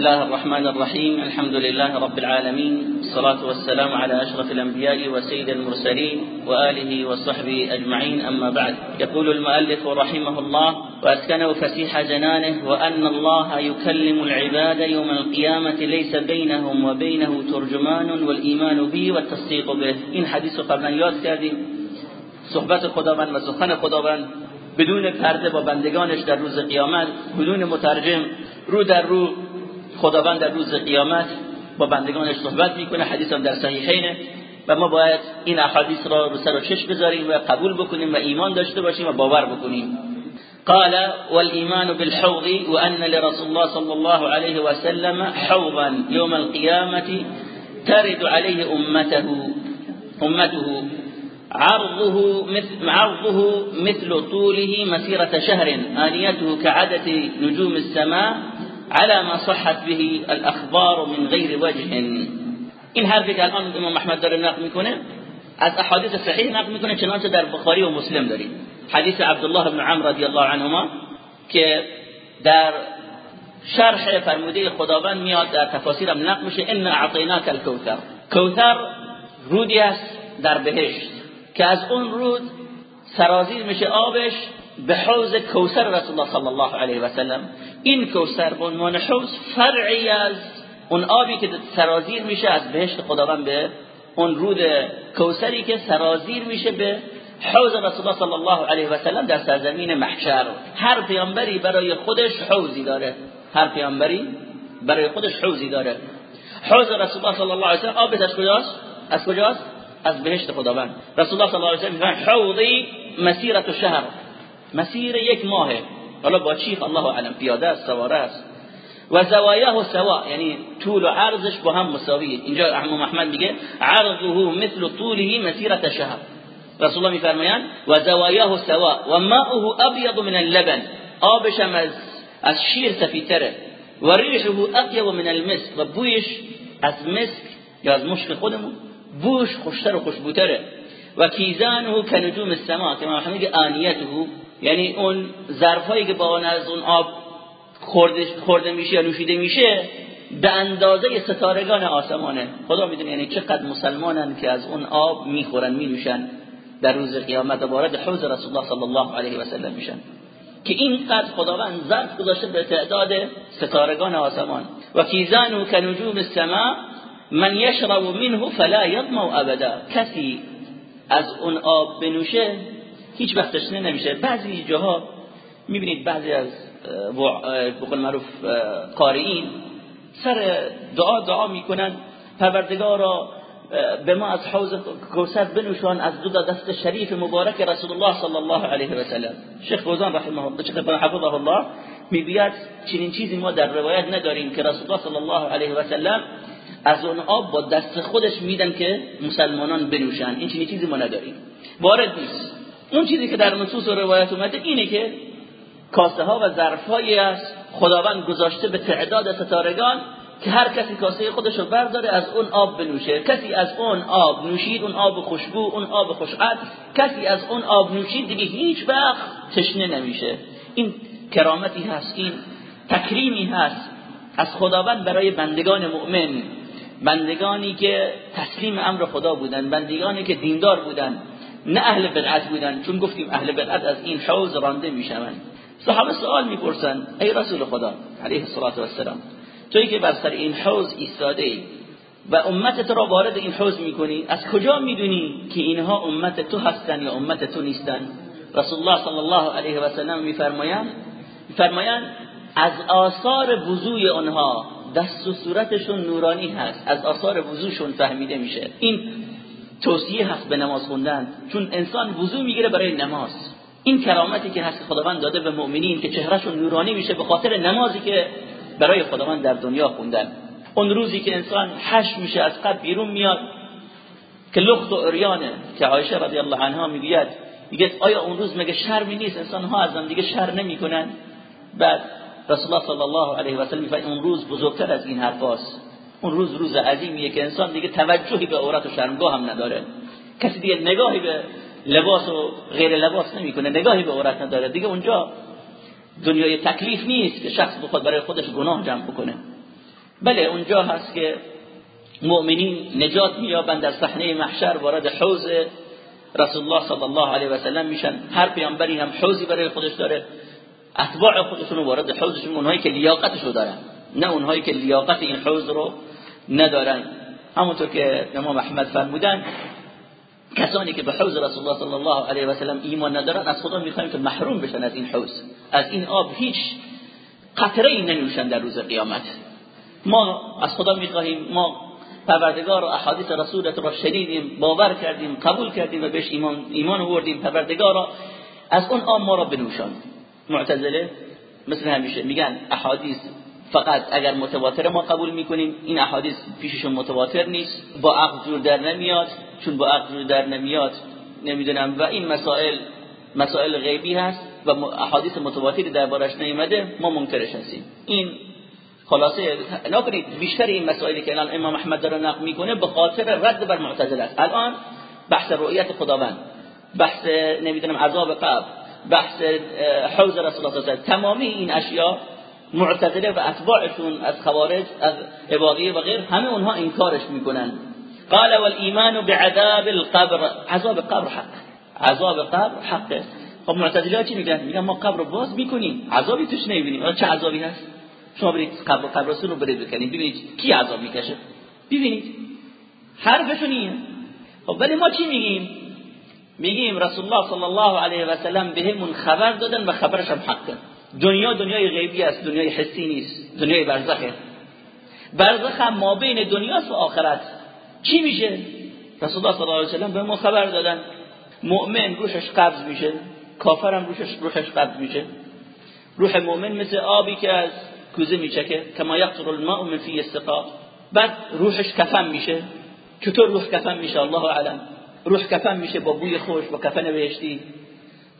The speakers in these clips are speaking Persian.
الله الرحمن الرحيم الحمد لله رب العالمين الصلاة والسلام على أشرف الأنبياء وسيد المرسلين وآله وصحبه أجمعين أما بعد يقول المؤلف رحمه الله وأسكنه فسيح جنانه وأن الله يكلم العباد يوم القيامة ليس بينهم وبينه ترجمان والإيمان به والتصديق به إن حديث قبلا ياد کردیم صحبت خداوند بدون پرده با بندگانش در روز قیامت بدون مترجم رو در رو خداوند در روز قیامت با بندگانش صحبت می‌کنه حدیث هم در صحیحینه و ما باید این احادیث را رو سر و چش بذاریم و قبول بکنیم و ایمان داشته باشیم و باور بکنیم. قال والإيمان بالحوض وأن لرسول الله صلى الله عليه وسلم حوضا يوم القيامة ترد عليه أمته أمته عرضه مثل, عرضه مثل طوله مسيرة شهر آنيته كعدة نجوم السماء على ما صحت به الاخبار من غیر وجه. این حرفی که الان امام محمد داره نقل می‌کنه از احادیث صحیح نقل می‌کنه چنانچه در بخاری و مسلم داریم. حدیث عبدالله بن عمرو رضی الله عنهما که در شرح فرموده خداوند میاد در تفاسیرم نقل میشه ان اعطیناک الکوثر. کوثر رودی است در بهشت که از اون رود سرازیر میشه آبش به حوض کوثر رسول الله صلی الله علیه و سلم. این کوثر به عنوان حوض فرعی از اون آبی که سرازیر میشه از بهشت خداوند به اون رود کوثری که سرازیر میشه به حوض رسول الله صلی الله علیه و سلم در سرزمین محشر. هر پیامبری برای خودش حوضی داره. هر پیامبری برای خودش حوضی داره. حوض رسول الله صلی الله علیه و سلم آبش از کجاست؟ از کجاست؟ از بهشت خداوند. رسول الله صلی الله علیه و سلم حوضی مسیرت شهر مسیر یک ماهه. حالا با چی؟ الله علم پیاده است سواره است. و زوایاه سوا یعنی طول و عرضش با هم مساویه. اینجا احمد میگه عرضه مثل طوله مسیرت شهر. رسول الله میفرمایند و زوایاه سوا و ماؤه ابیض من اللبن. آبش از از شیر سفیدتره. و ریحه اطیب من المسک. و بویش از مسک یا از مشک خودمون بوش خوشتر و خوشبوتره. و کیزانه السما که ما میگه آنیته. یعنی اون ظرفایی که با از اون آب خورده, خورده میشه یا نوشیده میشه به اندازه ستارگان آسمانه. خدا می‌دونه یعنی چقدر مسلمانن که از اون آب می‌خورن مینوشن. در روز قیامت وارد حوض رسول الله صلی الله علیه و سلم میشن. که اینقدر خداوند ظرف گذاشته به تعداد ستارگان آسمان. و کیزانو کنجوم السماء من یشرب منه فلا یضمع ابدا. کسی از اون آب بنوشه هیچ وقت تشنه نمیشه. بعضی جاها می‌بینید بعضی از بقول معروف قارئین سر دعا دعا می‌کنن. پروردگارا به ما از حوض کوثر بنوشان از دو دست شریف مبارک رسول الله صلی الله علیه و سلم. شیخ فوزان رحمه الله شیخ حفظه الله می‌گوید چنین چیزی ما در روایت نداریم که رسول الله صلی الله علیه و سلم از اون آب با دست خودش میدن که مسلمانان بنوشن. این چنین چیزی ما نداریم. وارد نیست. اون چیزی که در نصوص و روایت اومده اینه که کاسه ها و ظرف هایی است خداوند گذاشته به تعداد ستارگان که هر کسی کاسه خودش رو برداره از اون آب بنوشه. کسی از اون آب نوشید اون آب خوشبو اون آب خوشقد کسی از اون آب نوشید دیگه هیچ وقت تشنه نمیشه. این کرامتی هست این تکریمی هست از خداوند برای بندگان مؤمن. بندگانی که تسلیم امر خدا بودن بندگانی که دیندار بودن. نه اهل بدعت بودن چون گفتیم اهل بدعت از این حوض رانده می‌شوند. صحابه سوال می‌پرسن ای رسول خدا علیه الصلاه و السلام تویی که بر سر این حوض ایستاده ای و امت تو را وارد این حوض می‌کنی از کجا می‌دونی که اینها امت تو هستن یا امت تو نیستن؟ رسول الله صلی الله علیه و سلم میفرمایند میفرمایند از آثار وضوی آنها دست و صورتشون نورانی هست از آثار وضوشون فهمیده میشه. این توصیه هست به نماز خوندن چون انسان وضو می‌گیره برای نماز. این کرامتی که هست خداوند داده به مؤمنین که چهرهشون نورانی میشه به خاطر نمازی که برای خداوند در دنیا خوندن. اون روزی که انسان حش میشه از قبل بیرون میاد که لخت و اریانه که عایشه رضی الله عنها می‌گوید میگه آیا اون روز مگه شرمی نیست؟ انسان ها از دیگه شر نمی‌کنن. بعد رسول الله صلی الله علیه و سلم اون روز بزرگتر از این حرفاست اون روز روز عظیمیه که انسان دیگه توجهی به عورت و شرمگاه هم نداره. کسی دیگه نگاهی به لباس و غیر لباس نمی‌کنه نگاهی به عورت نداره. دیگه اونجا دنیای تکلیف نیست که شخص بخواد برای خودش گناه جمع بکنه. بله اونجا هست که مؤمنین نجات مییابند در صحنه محشر وارد حوض رسول الله صلی الله علیه و سلم میشن. هر پیامبری هم حوضی برای خودش داره. اتباع خودشون وارد حوزشون اونهایی که لیاقتشو دارن. نه اونهایی که لیاقت این حوز رو ندارن. همونطور که امام احمد فرمودن کسانی که به حوز رسول الله صلی الله علیه و سلم ایمان ندارن از خدا می‌خوایم که محروم بشن از این حوز از این آب هیچ قطره ای ننوشن در روز قیامت. ما از خدا می‌خواهیم ما پروردگار و احادیث رسولت را شنیدیم باور کردیم قبول کردیم و بهش ایمان ایمان آوردیم. پروردگار از اون آب ما را بنوشان. معتزله مثل همیشه میگن احادیث فقط اگر متواتر ما قبول می‌کنیم این احادیث پیششون متواتر نیست. با عقل جور در نمیاد. چون با عقل جور در نمیاد نمی‌دونم. و این مسائل مسائل غیبی هست و احادیث متواتری دربارش نیامده ما منکرش هستیم. این خلاصه نکنید بیشتر این مسائلی که الان امام احمد داره نقل می‌کنه به خاطر رد بر معتزله است. الان بحث رؤیت خداوند بحث نمی‌دونم عذاب قبر بحث حوز رسول الله تمامی این اشیاء معتزله و اتباعشون از خوارج از عبادیه و غیر همه اونها انکارش می‌کنن. قال والایمان بعذاب القبر. عذاب قبر حق. عذاب قبر حقه خب معتزله چی میگن؟ میگن ما قبر رو باز می‌کنیم. عذابی توش نمی‌بینیم. چه عذابی هست؟ شما برید قبر قبرستون رو برید بکنید. ببینید کی عذاب می‌کشه. ببینید. حرفشون اینه. خب ولی ما چی میگیم؟ میگیم رسول الله صلی الله علیه و سلم بهمون خبر دادن و خبرش هم حقه. دنیا دنیای غیبی است دنیای حسی نیست دنیای برزخه. برزخ هم ما بین دنیاست و آخرت. چی میشه؟ رسول الله صلی الله علیه و سلم به ما خبر دادن. مؤمن روحش قبض میشه کافر هم روحش روحش قبض میشه. روح مؤمن مثل آبی که از کوزه میچکه کما یقطر الماء من فی استقا بعد روحش کفن میشه. چطور روح کفن میشه؟ الله اعلم. روح کفن میشه با بوی خوش با کفن بهشتی.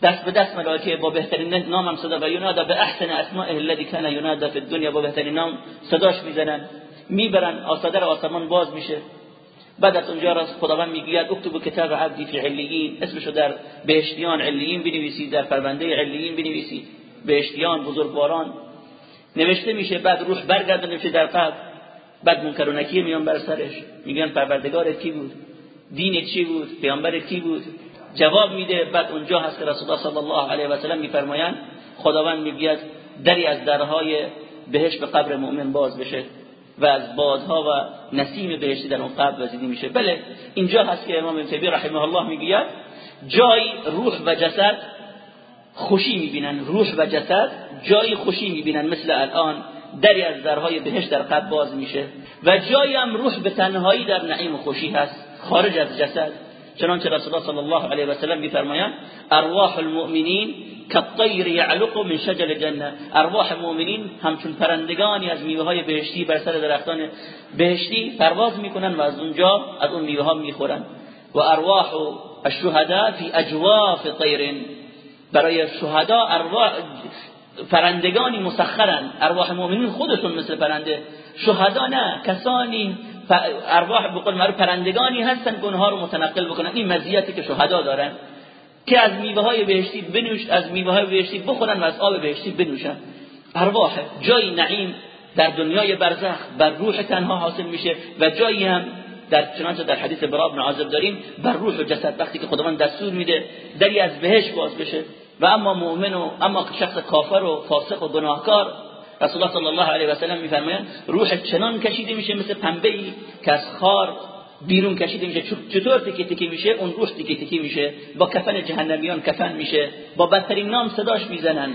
دست به دست ملائکه با بهترین نام هم صدا و ینادا به احسن اسماء الذي كان ينادى في الدنيا با بهترین نام صداش می‌زنن. می‌برن آسادر آسمان باز میشه. بعد از اونجا راست خداوند می‌گوید اکتب کتاب عبدی فی علیین. اسمشو در بهشتیان علیین بنویسید در پرونده علیین بنویسید. بهشتیان بزرگواران. نوشته میشه بعد روح برگرده میشه در قبر بعد منکر و نکیر میان بر سرش. میگن پروردگارت کی بود؟ دین چی بود؟ پیامبر کی بود؟ جواب میده بعد اونجا هست که رسول الله صلی الله علیه و سلم میفرمایند خداوند می‌گوید دری از درهای بهش به قبر مؤمن باز بشه و از بادها و نسیم بهشتی در اون قبر وزیدی میشه. بله اینجا هست که امام ابن رحمه الله می‌گوید جای روح و جسد خوشی می‌بینن روح و جسد جای خوشی می‌بینن مثل الان دری از درهای بهش در قبر باز میشه. و جایی هم روح به تنهایی در نعیم خوشی هست خارج از جسد. چنانچه رسول الله صلی الله علیه و سلم میفرمایند ارواح المؤمنین كالطير يعلق من شجر الجنه ارواح مؤمنین همچون پرندگانی از میوه های بهشتی بر سر درختان بهشتی پرواز می‌کنن و از اونجا از اون میوه ها می‌خورن و ارواح الشهداء فی اجواف طیر برای شهدا ارواح پرندگانی مسخرن ارواح مؤمنین خودشون مثل پرنده. شهدا نه کسانی ارواح به قول پرندگانی هستن که اونها رو متنقل بکنن. این مزیتی که شهدا دارن که از میوه های بهشتی بنوش از میوه های بهشتی بخورن و از آب بهشتی بنوشن. ارواح جای نعیم در دنیای برزخ بر روح تنها حاصل میشه و جایی هم در چنانچه در حدیث براب بن عازب داریم بر روح و جسد. وقتی که خداوند دستور میده دری از بهش باز بشه. و اما مؤمن و اما شخص کافر و فاسق و گناهکار رسول الله صلی الله علیه و سلم میفرمایند روح چنان کشیده میشه مثل پنبه ای که از خار بیرون کشیده میشه چطور تکی تکی میشه اون روح تکی تکی میشه با کفن جهنمیان کفن میشه با بدترین نام صداش می‌زنن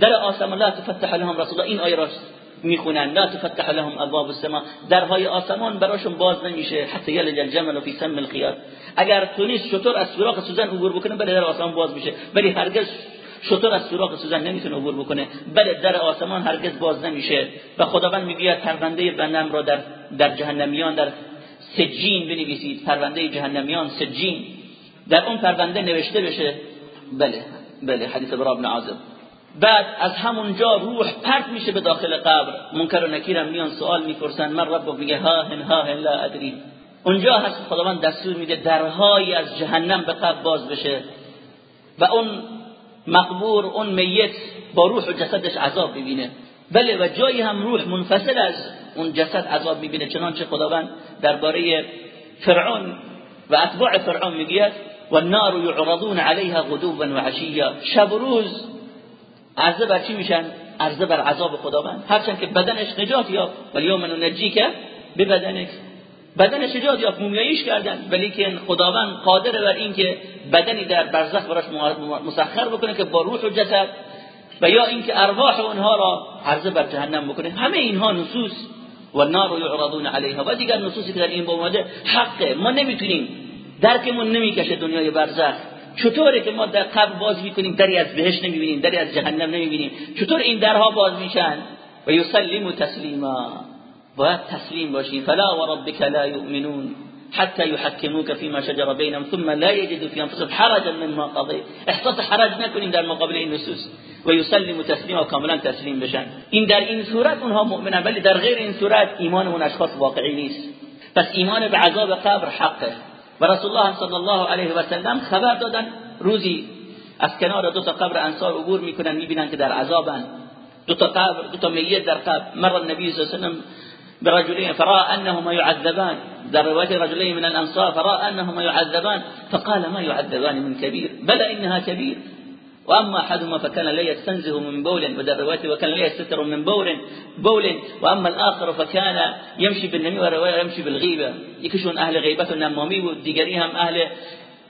در آسمان لا تفتح لهم رسول الله این آیه را می‌خونن لا تفتح لهم ابواب السماء درهای آسمان براشون باز نمیشه حتی یلج الجمل فی سم الخیار اگر تونیس چطور از سوراخ سوزن عبور بکنه بله در آسمان باز میشه ولی هرگز شطور از سوراخ سوزن نمی‌تونه عبور بکنه. بله در آسمان هرگز باز نمیشه. و خداوند میگه پرونده بندم را در در جهنمیان در سجین بنویسید. پرونده جهنمیان سجین. در اون پرونده نوشته بشه بله بله حدیث برا بن بعد از همونجا روح پرت میشه به داخل قبر. منکر و نکیرم میان سوال می‌پرسن. من رب میگه ها هن ها هن لا ادری. اونجا هست خداوند دستور میده درهایی از جهنم به قبر باز بشه. و اون مقبور اون میت با روح و جسدش عذاب ببینه بله و جایی هم روح منفصل از اون جسد عذاب می‌بینه. چنانچه خداوند درباره فرعون و اتباع فرعون میگه و النار یعرضون علیها غدوا و عشیا شب و روز عرضه چی میشن؟ عرضه بر عذاب خداوند. هرچند که بدنش نجات یافت. والیوم ننجیک ببدنک بدنش نجات یافت مومیاییش کردن. ولی که خداوند قادر بر این که بدنی در برزخ براش مسخر بکنه که با روح و جسد و یا اینکه ارواح اونها را عرضه بر جهنم بکنه. همه اینها نصوص. و نار یعرضون علیها. و دیگر نصوصی که در این اومده حقه. ما نمی‌تونیم درکمون نمی‌کشه دنیای برزخ. چطوره که ما در قبر باز می‌کنیم؟ دری از بهشت نمی‌بینیم دری از جهنم نمی‌بینیم. چطور این درها باز میشن؟ و یسلم تسلیما. باید تسلیم باشیم فلا و ربک لا یؤمنون حتى يحكموك فيما شجر بينهم ثم لا يجدوا في انفسهم حرجا مما قضيت احساس حرج نکنیم در مقابل این نصوص. و یسلم تسلیما کاملا تسلیم بشن. این در این صورت اونها مؤمنن ولی در غیر این صورت ایمان اون اشخاص واقعی نیست. پس ایمان به عذاب قبر حقه. و رسول الله صلی الله علیه و سلم خبر دادن. روزی از کنار دو تا قبر انصار عبور می‌کنن می‌بینن که در عذابن. دو تا قبر دو تا میت در قبر. مر النبی صلی الله علیه و برجلين فراى أنهما يعذبان. در روايه رجلين من الأنصار فراى أنهما يعذبان. فقال ما يعذبان من كبير؟ بلى إنها كبير. وأما أحدهما فكان لا يستنزه من بول ودر روايه وكان لا يستتر من بول بول. وأما الآخر فكان يمشي بالنمي ورواية يمشي بالغيبة. يكشون و نمامی و دیگری هم أهل.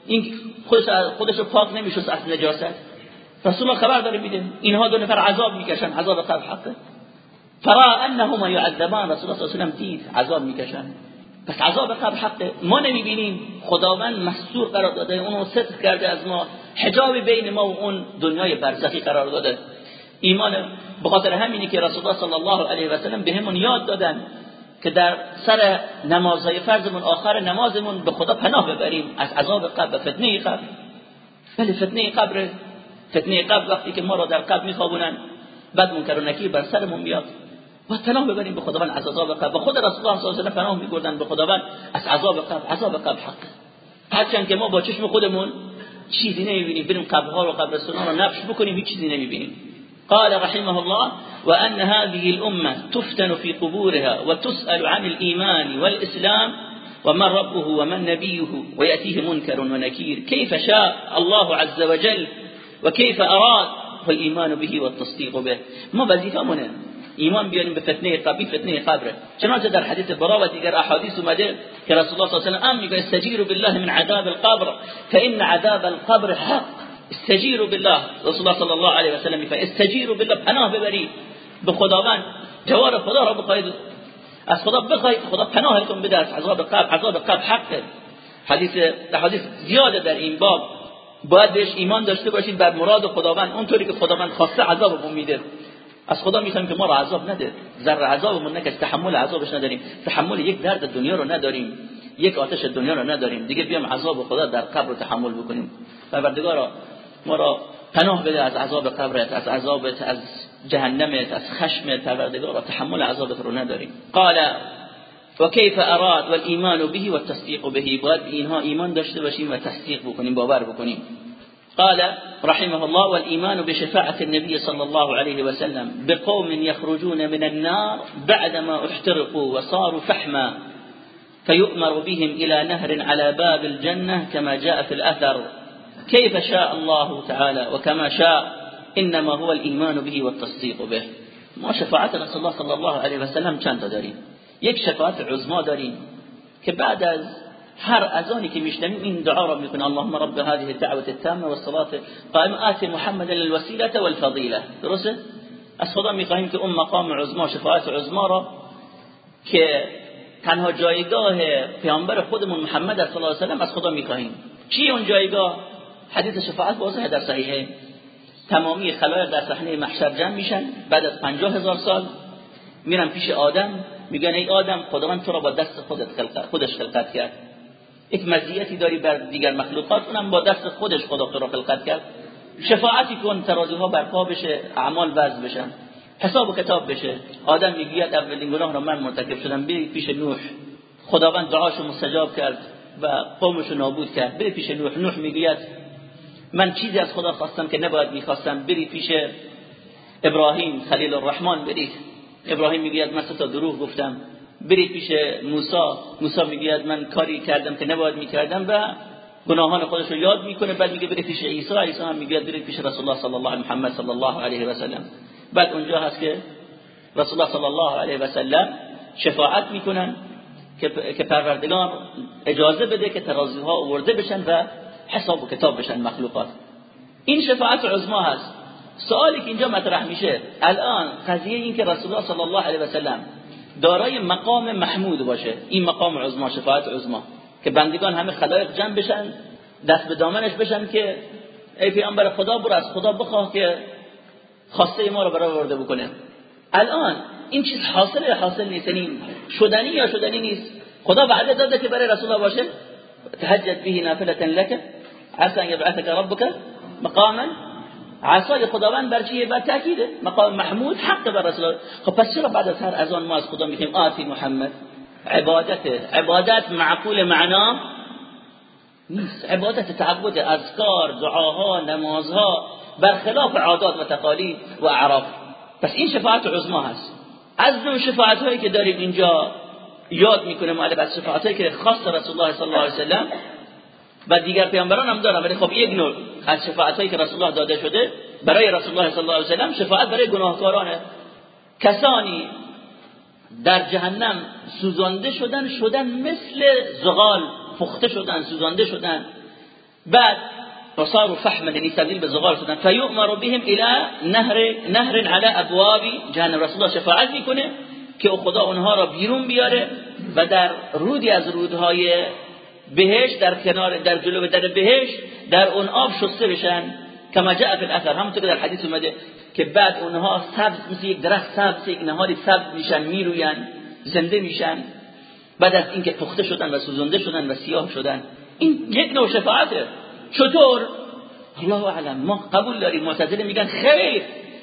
این خودش خودش پاک نمیشد از نجاست رسول خبر داره میده اینها دو نفر عذاب میکشن عذاب قبر حقه. فرا انهما يعذبان. رسول الله صلی الله علیه و دید عذاب می‌کشن. پس عذاب قبر حق ما نمی‌بینیم خداوند مستور قرار داده اونو ستر کرده از ما. حجاب بین ما و اون دنیای برزخی قرار داده. ایمان به خاطر همینی که رسول الله صلی الله علیه و سلم بهمون یاد دادن که در سر نمازهای فرضمون آخر نمازمون به خدا پناه ببریم. از عذاب قبر فتنه قبر. ولی فتنه قبر فتنه قبر وقتی که ما را در قبر میخوابونن بعد منکر و نکیر بر سرمون میاد. و پناه ببریم به خداوند از عذاب قبر. و خود رسول الله صلی الله علیه و پناه میبردن به خداوند از عذاب قبر عذاب قبر حق. هرچند که ما با چشم خودمون چیزی نمیبینیم بریم قبرها و قبرستانها رو نبش بکنیم هیچ چیزی نمیبینیم. قال رحمه الله وأن هذه الأمة تفتن في قبورها وتسأل عن الإيمان والإسلام ومن ربه ومن نبيه ويأتيه منكر ونكير. كيف شاء الله عز وجل وكيف أراد والإيمان به والتصديق به. ما وظیفمونه ایمان بیاریم به فتنه قبری فتنه قبره. چنانچه در حدیث برا و دیگر احادیث اومده که رسول الله صلی الله علیه و میگه استجیروا بالله من عذاب القبر فان عذاب القبر حق. استجیروا بالله. رسول الله صلی الله علیه و سلم استجیروا بالله پناه ببرید به خداوند. جوار خدا را بخواید از خدا بخواید خدا پناهتون بده. از عذاب قبر عذاب قبر حق حدیث حدیث زیاده در این باب. باید بهش ایمان داشته باشید بر مراد خداوند. اونطوری که خداوند خواسته عذابمون میده. از خدا می‌خوایم که ما را عذاب نده. ذره عذابمون نکش تحمل عذابش نداریم. تحمل یک درد دنیا رو نداریم. یک آتش دنیا رو نداریم. دیگه بیام عذاب خدا در قبر تحمل بکنیم. پروردگارا ما را پناه بده از عذاب قبرت از عذابت از جهنمت از خشمت. پروردگارا تحمل عذابت رو نداریم. قال وكيف اراد والايمان به والتصديق به باید اینها ایمان داشته باشیم و تصدیق بکنیم باور بکنیم. قال رحمه الله والإيمان بشفاعة النبي صلى الله عليه وسلم بقوم يخرجون من النار بعدما احترقوا وصاروا فحما فيؤمر بهم إلى نهر على باب الجنة كما جاء في الأثر. كيف شاء الله تعالى وكما شاء إنما هو الإيمان به والتصديق به. ما شفاعة رسول الله صلى الله عليه وسلم؟ كان داریم یک شفاعت عظما داریم هر اذانی که میشنویم این دعا را می‌کنه. اللهم رب هذه الدعوه التامه والصلاه قائمه آت محمد الوسيله والفضيله درسته؟ از خدا می‌خواهیم که اون مقام عظما شفاعت عظما را که تنها جایگاه پیامبر خودمون محمد صلی الله علیه و از خدا می‌خواهیم. چی اون جایگاه؟ حدیث شفاعت واضحه در صحیحه. تمامی خلایق در صحنه محشر جمع میشن. بعد از پنجاه هزار سال میرن پیش آدم. میگن ای آدم خداوند تو را با دست خودت خلقت خودش خلقت کرد. یک مزیتی داری بر دیگر مخلوقات اونم با دست خودش خدا تو را خلقت کرد. شفاعتی کن ترازی ها برپا بشه اعمال وزن بشن حساب و کتاب بشه. آدم می‌گوید اولین گناه را من مرتکب شدم بری پیش نوح. خداوند دعاشو مستجاب کرد و قومشو نابود کرد. بری پیش نوح. نوح می‌گوید من چیزی از خدا خواستم که نباید می‌خواستم. بری پیش ابراهیم خلیل الرحمن برید ابراهیم میگه من تا دروغ گفتم. برید پیش موسی. موسی میگه من کاری کردم که نباید می‌کردم و گناهان خودش رو یاد می‌کنه بعد میگه برید پیش عیسی. عیسی هم میگه برید پیش رسول الله صلی الله محمد صلی الله علیه و سلم. بعد اونجا هست که رسول الله صلی الله علیه و سلم شفاعت می‌کنن که پروردگار اجازه بده که ترازی ها آورده بشن و حساب و کتاب بشن مخلوقات. این شفاعت عظما هست. سوالی که اینجا مطرح میشه الان قضیه این که رسول الله صلی الله علیه و سلم دارای مقام محمود باشه. این مقام عظما شفاعت عظما که بندگان همه خلایق جمع بشن دست به دامنش بشن که ای پیامبر خدا برو از خدا بخواه که خواسته ما رو برآورده بکنه. الان این چیز حاصل یا حاصل نیست. یعنی شدنی یا شدنی نیست. خدا وعده داده که برای رسول باشه. تهجد به نافله لك عسى ان يبعثك ربك مقاما. عصای خداوند بر چیه بر تاکیده مقام محمود حق بر رسول خب پس چرا بعد از هر اذان ما از خدا میگیم آتی محمد؟ عبادت عبادت معقول معنا نیست. عبادت تعبد اذکار دعاها نمازها برخلاف عادات و تقالید و اعراف. پس این شفاعت عظما هست. از نوع شفاعت هایی که داریم اینجا یاد می‌کنه مؤلف از شفاعت هایی که خاص رسول الله صلی الله علیه وسلم و دیگر پیامبران هم دارن. ولی خب یک نوع از شفاعت هایی که رسول الله داده شده برای رسول الله صلی الله علیه وسلم شفاعت برای گناهکارانه. کسانی در جهنم سوزانده شدن شدن مثل زغال پخته شدن سوزانده شدن. بعد وصاروا فحما یعنی تبدیل به زغال شدن. فیؤمر بهم الى نهر نهر على ابواب جهنم. رسول الله شفاعت می‌کنه که خدا اونها را بیرون بیاره و در رودی از رودهای بهش در کنار در جلو در بهش در اون آب شسته بشن. کما جاء فی الاثر. همونطور که در حدیث اومده که بعد اونها سبز مثل یک درخت سبز یک نهاری سبز میشن می‌روین زنده میشن. بعد از اینکه پخته شدن و سوزنده شدن و سیاه شدن. این یک نوع شفاعته. چطور؟ الله اعلم. ما قبول داریم. معتزله میگن خیر.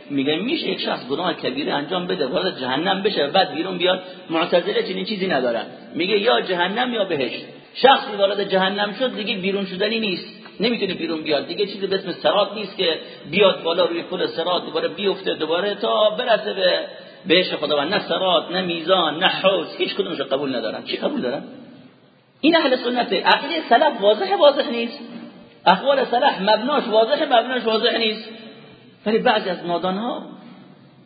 میگن میشه یک شخص گناه کبیره انجام بده وارد جهنم بشه بعد بیرون بیاد. معتزله چنین چیزی ندارن. میگه یا جهنم یا بهشت. شخصی وارد جهنم شد دیگه بیرون شدنی نیست. نمی‌تونه بیرون بیاد. دیگه چیزی به اسم سرات نیست که بیاد بالا روی پل سرات دوباره بیفته دوباره تا برسه به بهش خداوند. نه صراط نه میزان نه حوض. هیچ کدومش قبول ندارن. چی قبول دارن؟ این اهل سنت عقیده سلف واضح واضح نیست. اقوال سلف مبناش واضح مبناش واضح نیست. ولی بعضی از نادان ها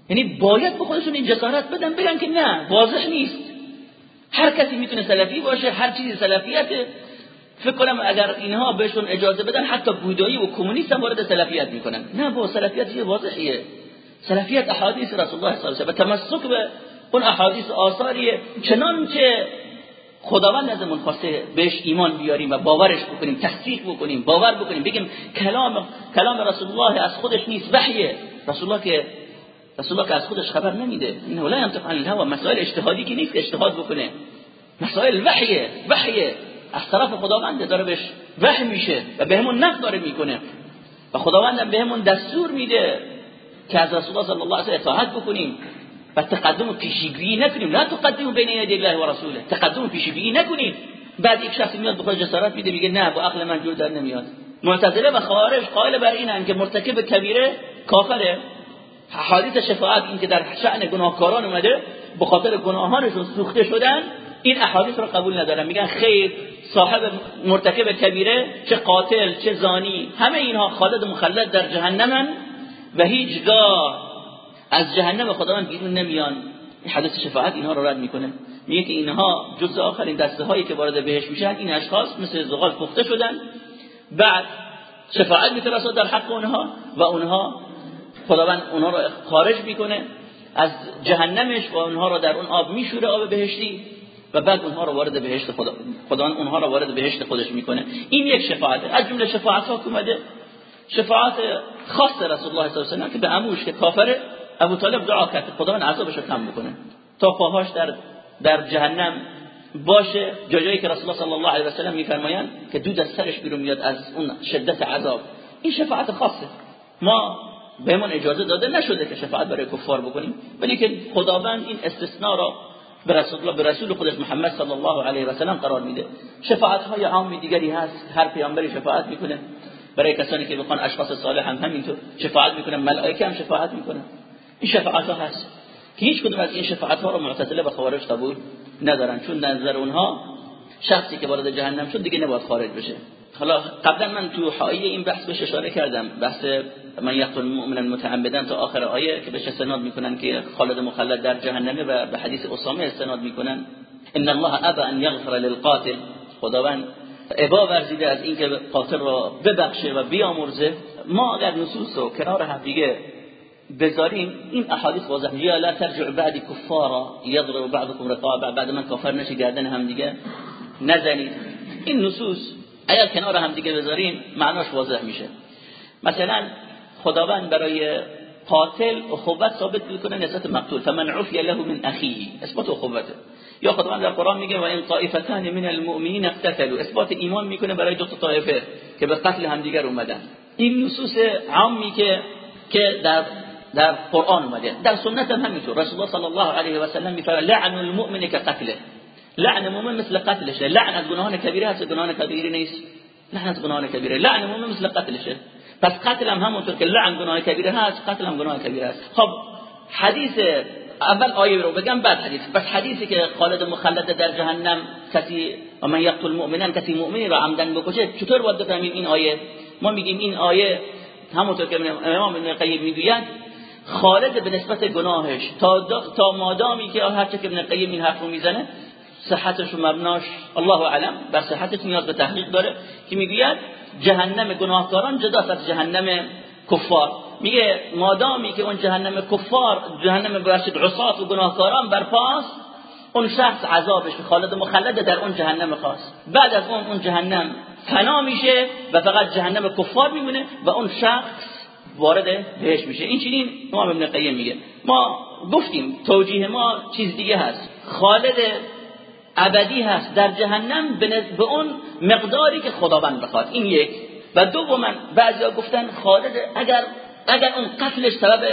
یعنی باید به خودشون این جسارت بدن بگن که نه واضح نیست. هر کسی می‌تونه سلفی باشه هر چیزی سلفیته فکر کنم اگر اینها بهشون اجازه بدن حتی بودایی و کمونیست هم وارد سلفیت می‌کنن. نه بابا سلفیت یه واضحیه. سلفیت احادیث رسول الله صلی الله علیه و تمسک به اون احادیث آثاریه. چنانچه خداوند از خواسته بهش ایمان بیاریم و باورش بکنیم تصدیق بکنیم باور بکنیم بگیم کلام کلام رسول الله از خودش نیست وحیه. رسول الله که رسول الله که از خودش خبر نمیده. این لا ينطق عن الهوى مسائل اجتهادی که نیست اجتهاد بکنه. مسائل وحیه وحیه. از طرف خداوند داره بهش وحی میشه و بهمون نقد داره می‌کنه. و خداوند بهمون دستور میده که از رسول الله صلی الله علیه و اطاعت بکنیم. و تقدم و پیشگیری نکنیم. لا تقدموا بین یدی الله و رسوله. تقدم و پیشگیری نکنیم. بعد یک شخص میاد بخواد جسارت میده میگه نه با عقل من جور در نمیاد. معتزله و خوارج قائل بر اینن که مرتکب کبیره کافره. حدیث شفاعت این که در شأن گناهکاران اومده به خاطر گناهانشون سوخته شدن این احادیث رو قبول ندارن. میگن خیر صاحب مرتکب کبیره چه قاتل چه زانی همه اینها خالد مخلد در جهنمن و هیچگاه از جهنم خداوند بیرون نمیان. این حدیث شفاعت اینها رو رد می‌کنه. میگه که اینها جز آخرین دسته هایی که وارد بهش میشن این اشخاص مثل زغال پخته شدن. بعد شفاعت میترسه در حق اونها و اونها خداوند اونها رو خارج می‌کنه. از جهنمش و اونها رو در اون آب میشوره آب بهشتی. و بعد اونها رو وارد بهشت خدا خدا اونها رو وارد بهشت خودش می‌کنه. این یک شفاعت. از جمله شفاعت ها اومده. شفاعت خاص رسول الله صلی الله علیه و که به عموش که کافره ابو طالب دعا کرد. خداوند عذابش رو کم بکنه. تا پاهاش در در جهنم باشه. جایی که رسول الله صلی الله علیه و سلم میفرمایند که دود از سرش بیرون میاد از اون شدت عذاب. این شفاعت خاصه. ما بهمون اجازه داده نشده که شفاعت برای کفار بکنیم. ولی که خداوند این استثناء را به رسول به رسول خودش محمد صلی الله علیه و سلم قرار میده. شفاعت های عام دیگری هست. هر پیامبری شفاعت می‌کنه. برای کسانی که بخوان اشخاص صالح هم همینطور شفاعت می‌کنه. ملائکه هم شفاعت می‌کنه. این شفاعت ها هست که هیچ کدوم از این شفاعت ها رو معتزله و خوارج قبول ندارن. چون نظر اونها شخصی که وارد جهنم شد دیگه نباید خارج بشه. حالا قبلا من تو حایه این بحث بهش اشاره کردم. بحث من یقتل مؤمنا متعمدا تا آخر آیه که بهش استناد می‌کنن که خالد مخلد در جهنمه و به حدیث اسامه استناد می‌کنن. ان الله ابى ان یغفر للقاتل. خداوند ابا ورزیده از اینکه قاتل را ببخشه و بیامرزه. ما اگر نصوص رو کنار هم دیگه بذاریم. این احادیث واضح. یا لا ترجع بعد کفارا یضرب بعضكم رقاب بعد من کافر نشه گردن هم دیگه نزنید. این نصوص اگر کنار هم دیگه بذاریم معناش واضح میشه. مثلا خداوند برای قاتل اخوت ثابت می‌کنه نسبت مقتول. فمن عفی له من اخیه. اثبات اخوته یا خداوند در قرآن میگه و این طائفتان من المؤمنین اقتتلوا. اثبات ایمان می‌کنه برای دو تا طایفه که به قتل همدیگر اومدن. این نصوص عامی که که در در قرآن اومده. در سنت هم همینطور. رسول الله صلی الله علیه و سلم میفرماید لعن المؤمن كقتله لعن مؤمن مثل قتلش لعن از گناهان کبیره هست گناهان کبیره نیست؟ لعن از گناهان کبیره. لعن مؤمن مثل قتلشه. پس قتل هم همونطور که لعن گناه کبیره هست قتل هم گناه کبیره هست خب حدیث اول آیه رو بگم بعد حدیث. بس حدیثی که خالد مخلد در جهنم کسی و من یقتل مؤمنا کسی مؤمنی را عمدن بکشه چطور باید بفهمیم این آیه؟ ما میگیم این آیه همونطور که امام ابن قیم می‌گوید خالد به نسبت گناهش تا, تا مادامی که هر که ابن قیم این حرف رو می‌زنه صحتش و مبناش الله اعلم بر صحتش نیاز به تحقیق داره که می‌گوید جهنم گناهکاران جداست از جهنم کفار. میگه مادامی که اون جهنم کفار جهنم برشد عصات و گناهکاران برپاست اون شخص عذابش خالد مخلد در اون جهنم خاص بعد از اون اون جهنم فنا میشه و فقط جهنم کفار میمونه و اون شخص وارد بهش میشه. این چنین امام ابن قیم میگه. ما گفتیم توجیه ما چیز دیگه هست. خالد ابدی هست. در جهنم به اون مقداری که خداوند بخواد. این یک. و دوما بعضیا گفتن خالد اگر اگر اون قتلش سبب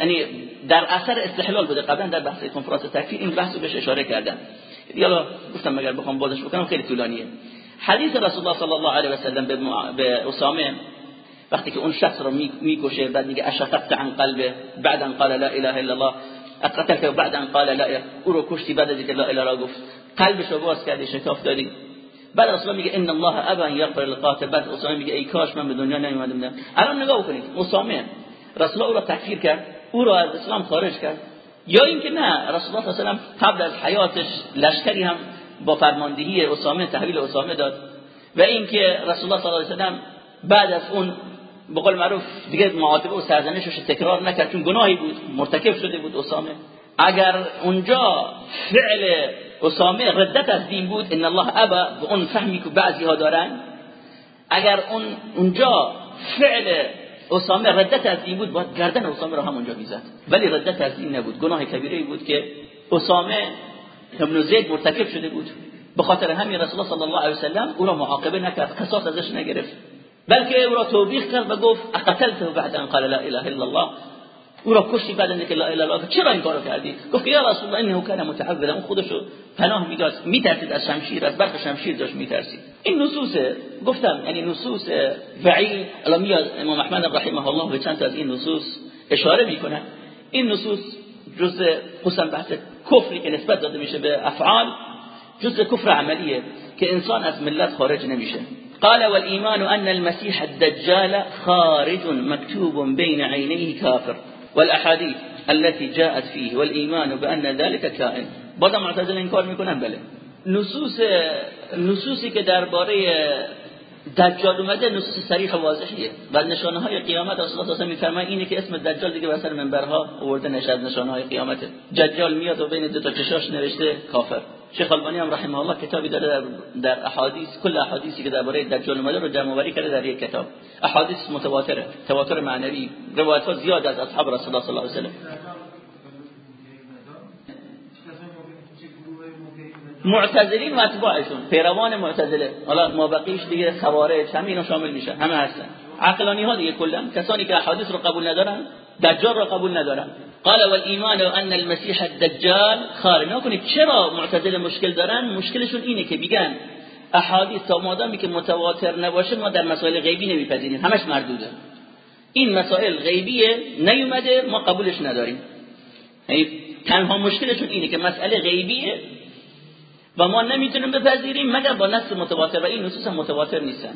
یعنی در اثر استحلال بوده. قبلا در بحث کنفرانس تکفیر این بحثو بهش اشاره کردم یالا گفتم اگر بخوام بازش بکنم خیلی طولانیه. حدیث رسول الله صلی الله علیه و سلم به اسامه وقتی که اون شخص رو می‌کشه بعد میگه اشفقت عن قلبه بعد ان قال لا اله الا الله. اقتلك بعد ان قال لا اله. او رو کشتی بعد از اینکه لا اله را گفت. قلبش رو باز کردی شکاف دادی. بعد رسول میگه ان الله ابا یغفر للقاتل بعد اسامه میگه ای کاش من به دنیا نمیومدم الان نگاه کنید اسامه رسول او را تکفیر کرد او را از اسلام خارج کرد. یا اینکه نه رسول الله صلی الله قبل از حیاتش لشکری هم با فرماندهی اسامه تحویل اسامه داد. و اینکه رسول الله صلی الله علیه و بعد از اون به قول معروف دیگه معاتبه و سرزنشش تکرار نکرد چون گناهی بود مرتکب شده بود اسامه. اگر اونجا فعل اسامه ردت از دین بود ان الله ابا به اون فهمی که بعضی ها دارن. اگر اون اونجا فعل اسامه ردت از دین بود باید گردن اسامه رو هم اونجا می‌زد. ولی ردت از دین نبود گناه کبیره بود که اسامه ابن زید مرتکب شده بود. به خاطر همین رسول الله صلی الله علیه و سلم او را معاقبه نکرد قصاص ازش نگرفت. بلکه او را توبیخ کرد و گفت اقتلته بعد ان قال لا اله الا الله. او را کشتی بعد اینکه لا اله الا الله چرا این کارو کردی؟ گفت یا رسول الله انه کان متعودا اون خودشو پناه می‌داد میترسید از شمشیر از برق شمشیر داشت میترسید. این نصوص گفتم یعنی نصوص وعید الان میاد امام احمد رحمه الله به چند تا از این نصوص اشاره می‌کنه. این نصوص جزء خصوصا بحث کفری که نسبت داده میشه به افعال جزء کفر عملیه که انسان از ملت خارج نمیشه. قال والإيمان أن المسيح الدجال خارج مكتوب بين عينيه كافر والأحاديث التي جاءت فيه والإيمان بأن ذلك كائن. بعض معتزله انکار می‌کنن؟ بله. نصوص نصوصی که درباره دجال اومده نصوص صریح و واضحیه. و نشانه های قیامت رسول الله صلی الله اینه که اسم دجال دیگه بر سر منبرها آورده نشه نشانه های قیامته. دجال میاد و بین دو تا چشاش نوشته کافر. شیخ البانی هم رحمه الله کتابی داره در, احادیث کل احادیثی که درباره دجال اومده رو جمع آوری کرده در یک کتاب. احادیث متواتره تواتر معنوی. روایت ها زیاد از اصحاب رسول الله صلی الله علیه و معتزلین و پیروان معتزله. حالا ما بقیش دیگه خوارج همین شامل میشن همه هستن. عقلانی ها دیگه کلا. کسانی که احادیث رو قبول ندارن دجال رو قبول ندارن. قال والایمان ان المسيح الدجال خارج. نکنید چرا معتزله مشکل دارن؟ مشکلشون اینه که میگن احادیث تا مادامی که متواتر نباشه ما در مسائل غیبی نمیپذیریم. همش مردوده. این مسائل غیبیه نیومده ما قبولش نداریم. تنها مشکلشون اینه که مسئله غیبیه و ما نمی‌تونیم بپذیریم مگر با نص متواتر و این نصوص متواتر نیستن.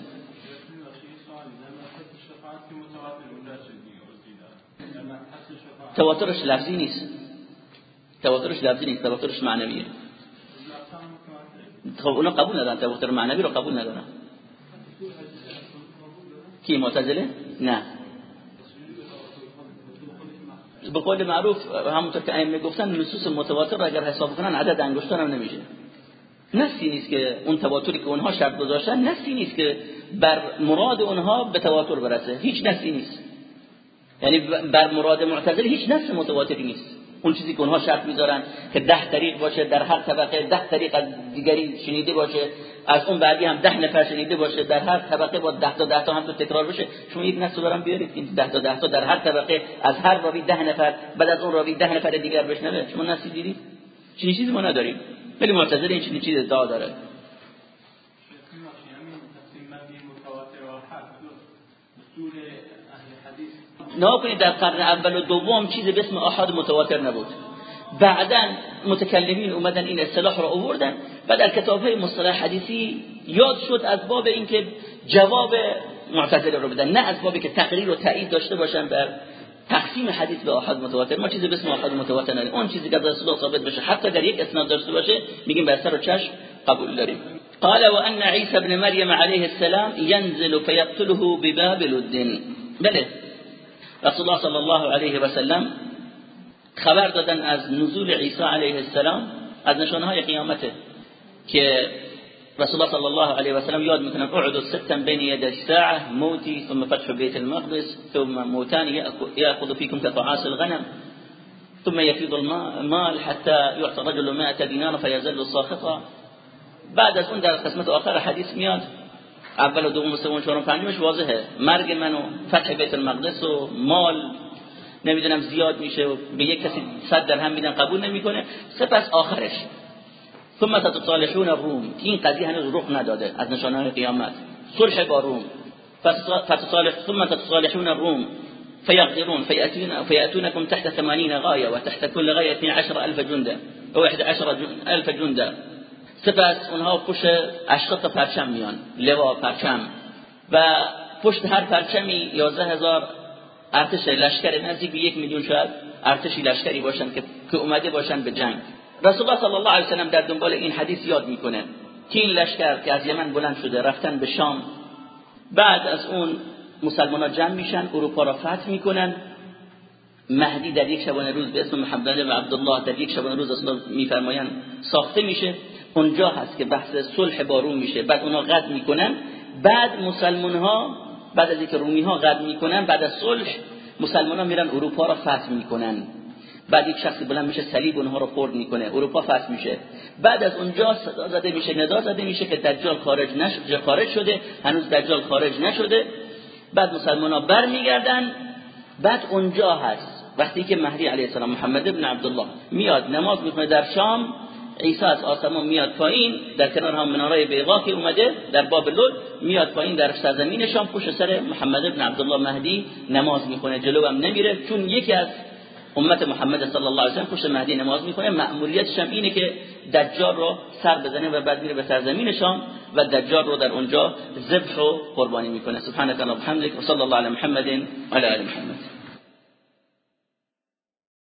تواترش لفظی نیست. تواترش لفظی نیست تواترش معنویه. خب اونا قبول ندارن تواتر معنوی رو قبول ندارن. کی معتزله؟ نه. به قول معروف همونطور که ائمه گفتن نصوص متواتر اگر حساب کنن عدد انگشتان هم نمیشه. نسی نیست که اون تواتری که اونها شرط گذاشتن نسی نیست که بر مراد اونها به تواتر برسه. هیچ نسی نیست. یعنی بر مراد معتزله هیچ نص متواتری نیست. اون چیزی که اونها شرط می‌ذارن که ده طریق باشه در هر طبقه ده طریق از دیگری شنیده باشه از اون بعدی هم ده نفر شنیده باشه در هر طبقه با ده تا ده تا هم تو تکرار بشه. شما یک نص برام بیارید این ده تا ده تا در هر طبقه از هر راوی ده نفر بعد از اون راوی ده نفر دیگر بشنوه. شما نصی دیدید؟ چنین چیزی ما نداریم. ولی معتزله این چنین چیز ادعا داره. نه کنید در قرن اول و دوم چیزی به اسم احاد متواتر نبود. بعدا متکلمین اومدن این اصطلاح رو آوردن و در کتاب های مصطلح حدیثی یاد شد از باب اینکه جواب معتزله رو بدن نه از بابی که تقریر و تایید داشته باشن بر تقسیم حدیث به احاد متواتر. ما چیزی به اسم احاد متواتر نداریم. اون چیزی که از ثابت بشه حتی در یک اسناد داشته باشه میگیم به سر و چشم قبول داریم. قال وان عيسى ابن مريم عليه السلام ينزل فيقتله بباب الدين بله. رسول الله صلی الله علیه و سلم خبر دادن از نزول عیسی علیه السلام از نشانه های قیامته که رسول الله صلی الله علیه و سلم یاد میکنن اعدوا ستا بین ید الساعة موتی ثم فتح بیت المقدس ثم موتان یاخذ فيكم كطعاس الغنم ثم يفيض المال حتى يعطى رجل 100 دينار فيزل ساخطا بعد از اون در قسمت آخر حدیث میاد اول و دوم و سوم چهارم پنجمش واضحه. مرگ منو فتح بیت المقدس و مال نمی‌دونم زیاد میشه و به یک کسی صد درهم میدن قبول نمی‌کنه. سپس آخرش. ثم تتصالحون روم. این قضیه هنوز رخ نداده از نشانه قیامت. صلح با روم. فتصالح ثم تتصالحون روم. فيغدرون فيأتون فيأتونكم تحت ثمانين غاية وتحت كل غاية عشر ألف جندة أو إحدى عشر ألف جندة سپس اونها پشت اشخاص پرچم میان لوا پرچم. و پشت هر پرچمی یازده هزار ارتش لشکر نزدیک به یک میلیون شاید ارتشی لشکری باشن که که اومده باشن به جنگ. رسول الله صلی الله علیه وسلم در دنبال این حدیث یاد می‌کنه. که این لشکر که از یمن بلند شده رفتن به شام بعد از اون مسلمان ها جمع میشن اروپا را فتح می‌کنن. مهدی در یک شبانه روز به اسم محمد و عبدالله در یک شبانه روز اصلا میفرمایند ساخته میشه. اونجا هست که بحث صلح با روم میشه بعد اونا قد می‌کنن. بعد مسلمان ها بعد از اینکه رومی ها قد می‌کنن بعد از صلح مسلمان ها میرن اروپا را فتح می‌کنن. بعد یک شخصی بلند میشه صلیب اونها رو خورد می‌کنه اروپا فتح میشه. بعد از اونجا صدا زده میشه ندا زده میشه که دجال خارج نش... خارج شده هنوز دجال خارج نشده. بعد مسلمان ها برمیگردن. بعد اونجا هست. وقتی که مهدی علیه السلام محمد ابن عبدالله میاد نماز می‌کنه در شام عیسی از آسمان میاد پایین در کنار هم مناره بیضا که اومده در باب لود میاد پایین در سرزمین شام پشت سر محمد ابن عبدالله مهدی نماز می‌کنه جلو هم نمیره چون یکی از امت محمد صلی الله علیه و سلم پشت مهدی نماز می‌کنه مأموریتش هم اینه که دجال رو سر بزنه و بعد میره به سرزمین شام و دجال رو در اونجا ذبح و قربانی می‌کنه. سبحانك اللهم وبحمدك وصلى الله على محمد وعلى ال محمد.